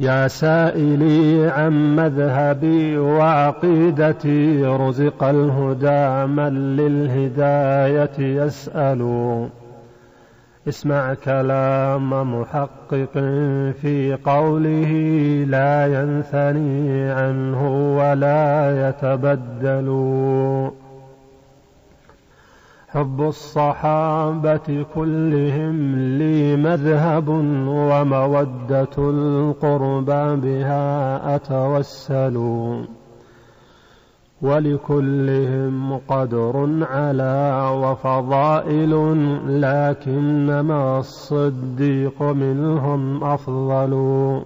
يا سائلي عن مذهبي وعقيدتي رزق الهدى من للهداية يسأل. اسمع كلام محقق في قوله لا ينثني عنه ولا يتبدل. حب الصحابة كلهم لي مذهب ومودة القربى بها أتوسل. ولكلهم قدر على وفضائل لكنما الصديق منهم أفضل.